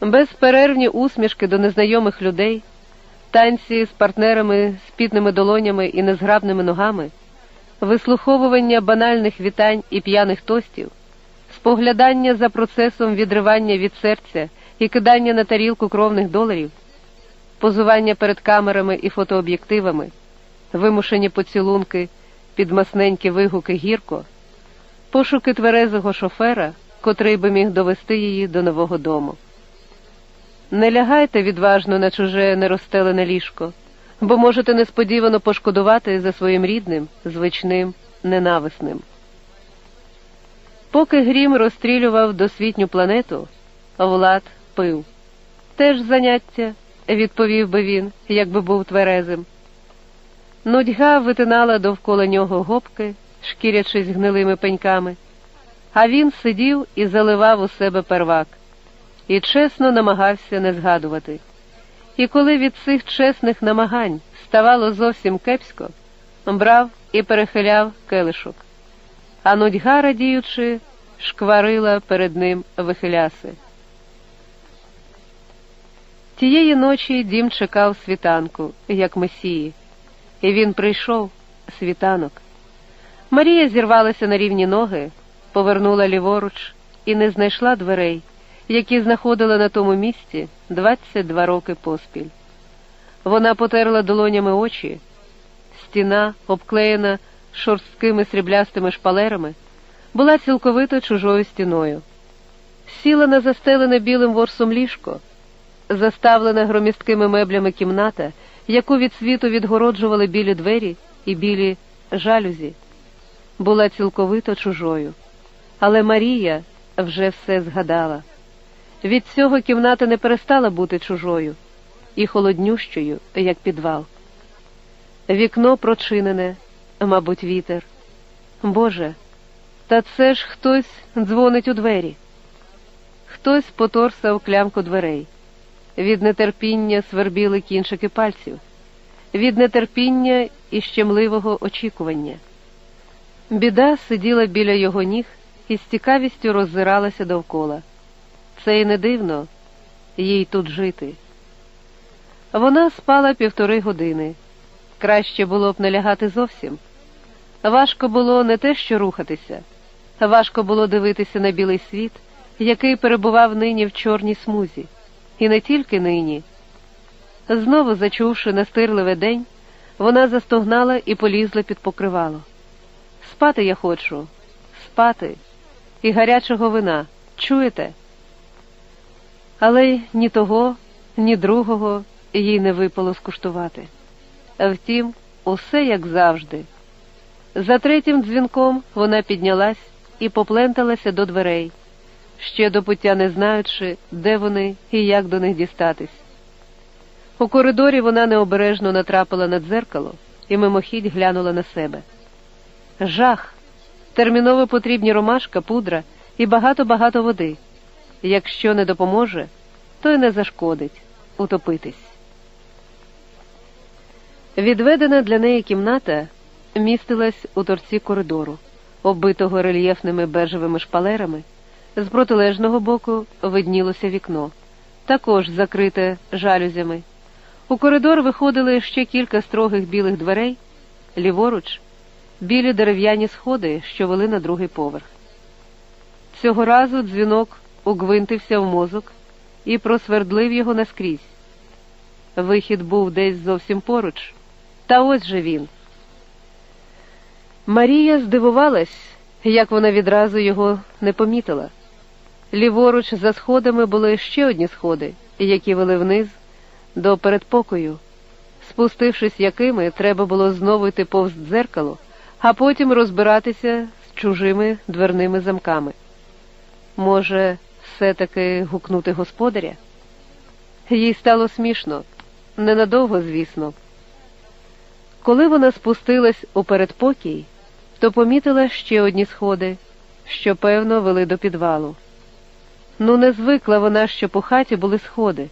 безперервні усмішки до незнайомих людей, танці з партнерами з пітними долонями і незграбними ногами, вислуховування банальних вітань і п'яних тостів, споглядання за процесом відривання від серця і кидання на тарілку кровних доларів, позування перед камерами і фотооб'єктивами, вимушені поцілунки, підмасненькі вигуки гірко, пошуки тверезого шофера, котрий би міг довести її до нового дому. Не лягайте відважно на чуже неростелене ліжко, бо можете несподівано пошкодувати за своїм рідним, звичним, ненависним. Поки Грім розстрілював досвітню планету, Влад пив. Теж заняття, відповів би він, якби був тверезим. Нудьга витинала довкола нього гопки, шкірячись гнилими пеньками, а він сидів і заливав у себе первак і чесно намагався не згадувати. І коли від цих чесних намагань ставало зовсім кепсько, брав і перехиляв келишок, а нудьга, радіючи, шкварила перед ним вихиляси. Тієї ночі дім чекав світанку, як месії, і він прийшов світанок. Марія зірвалася на рівні ноги, повернула ліворуч і не знайшла дверей які знаходила на тому місці 22 роки поспіль. Вона потерла долонями очі, стіна, обклеєна шорсткими сріблястими шпалерами, була цілковито чужою стіною. Сіла на застелене білим ворсом ліжко, заставлена громісткими меблями кімната, яку від світу відгороджували білі двері і білі жалюзі, була цілковито чужою. Але Марія вже все згадала. Від цього кімната не перестала бути чужою і холоднющою, як підвал. Вікно прочинене, мабуть, вітер. Боже, та це ж хтось дзвонить у двері. Хтось поторсав клямку дверей. Від нетерпіння свербіли кінчики пальців, від нетерпіння і щемливого очікування. Біда сиділа біля його ніг і з цікавістю роззиралася довкола. Це й не дивно їй тут жити. Вона спала півтори години. Краще було б не лягати зовсім. Важко було не те, що рухатися, важко було дивитися на білий світ, який перебував нині в чорній смузі, і не тільки нині. Знову, зачувши настирливий день, вона застогнала і полізла під покривало. Спати я хочу, спати, і гарячого вина. Чуєте? Але ні того, ні другого їй не випало скуштувати. Втім, усе як завжди. За третім дзвінком вона піднялась і попленталася до дверей, ще до пуття не знаючи, де вони і як до них дістатись. У коридорі вона необережно натрапила на дзеркало і мимохідь глянула на себе. Жах! Терміново потрібні ромашка, пудра і багато-багато води. Якщо не допоможе, то й не зашкодить утопитись. Відведена для неї кімната містилась у торці коридору, оббитого рельєфними бежевими шпалерами. З протилежного боку виднілося вікно, також закрите жалюзями. У коридор виходили ще кілька строгих білих дверей, ліворуч, білі дерев'яні сходи, що вели на другий поверх. Цього разу дзвінок угвинтився в мозок і просвердлив його наскрізь. Вихід був десь зовсім поруч, та ось же він. Марія здивувалась, як вона відразу його не помітила. Ліворуч за сходами були ще одні сходи, які вели вниз до передпокою, спустившись якими, треба було знову йти повз дзеркало, а потім розбиратися з чужими дверними замками. Може, все-таки гукнути господаря? Їй стало смішно, ненадовго, звісно. Коли вона спустилась у передпокій, то помітила ще одні сходи, що, певно, вели до підвалу. Ну, не звикла вона, що по хаті були сходи.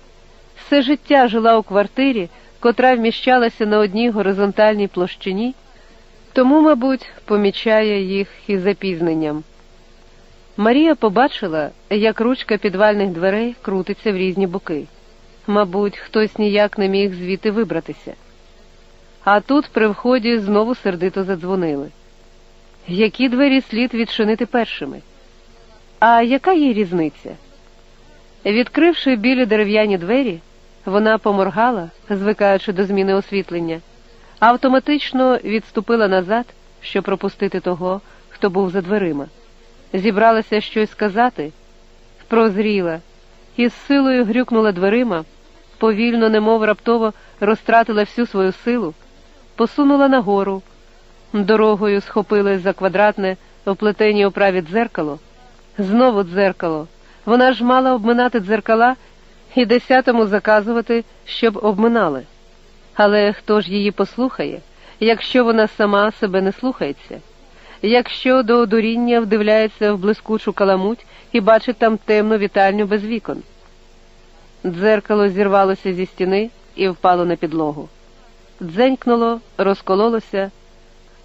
Все життя жила у квартирі, котра вміщалася на одній горизонтальній площині, тому, мабуть, помічає їх із запізненням. Марія побачила, як ручка підвальних дверей крутиться в різні боки. Мабуть, хтось ніяк не міг звідти вибратися. А тут при вході знову сердито задзвонили. Які двері слід відчинити першими? А яка є різниця? Відкривши білі дерев'яні двері, вона поморгала, звикаючи до зміни освітлення, автоматично відступила назад, щоб пропустити того, хто був за дверима. Зібралася щось сказати, прозріла і з силою грюкнула дверима, повільно, немов раптово розтратила всю свою силу, посунула нагору, дорогою схопилась за квадратне оплетені оправі дзеркало, знову дзеркало. Вона ж мала обминати дзеркала і десятому заказувати, щоб обминали. Але хто ж її послухає, якщо вона сама себе не слухається? Якщо до одуріння вдивляється в блискучу каламуть і бачить там темну вітальню без вікон. Дзеркало зірвалося зі стіни і впало на підлогу. Дзенькнуло, розкололося,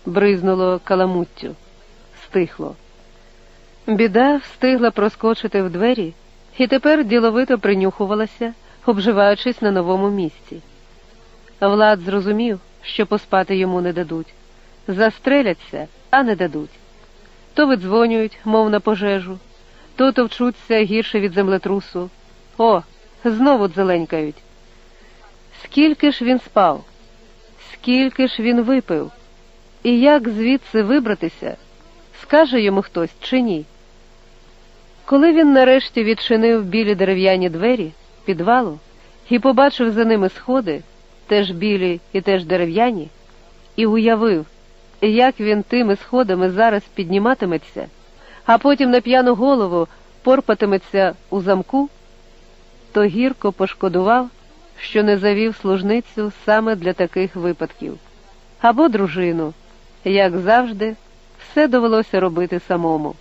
бризнуло каламуттю, стихло. Біда встигла проскочити в двері і тепер діловито принюхувалася, обживаючись на новому місці. Влад зрозумів, що поспати йому не дадуть. Застреляться, а не дадуть. То видзвонюють, мов на пожежу, то товчуться гірше від землетрусу. О, знову дзеленькають. Скільки ж він спав, скільки ж він випив, і як звідси вибратися, скаже йому хтось чи ні. Коли він нарешті відчинив білі дерев'яні двері підвалу і побачив за ними сходи, теж білі і теж дерев'яні, і уявив, як він тими сходами зараз підніматиметься, а потім на п'яну голову порпатиметься у замку, то гірко пошкодував, що не завів служницю саме для таких випадків, або дружину, як завжди, все довелося робити самому.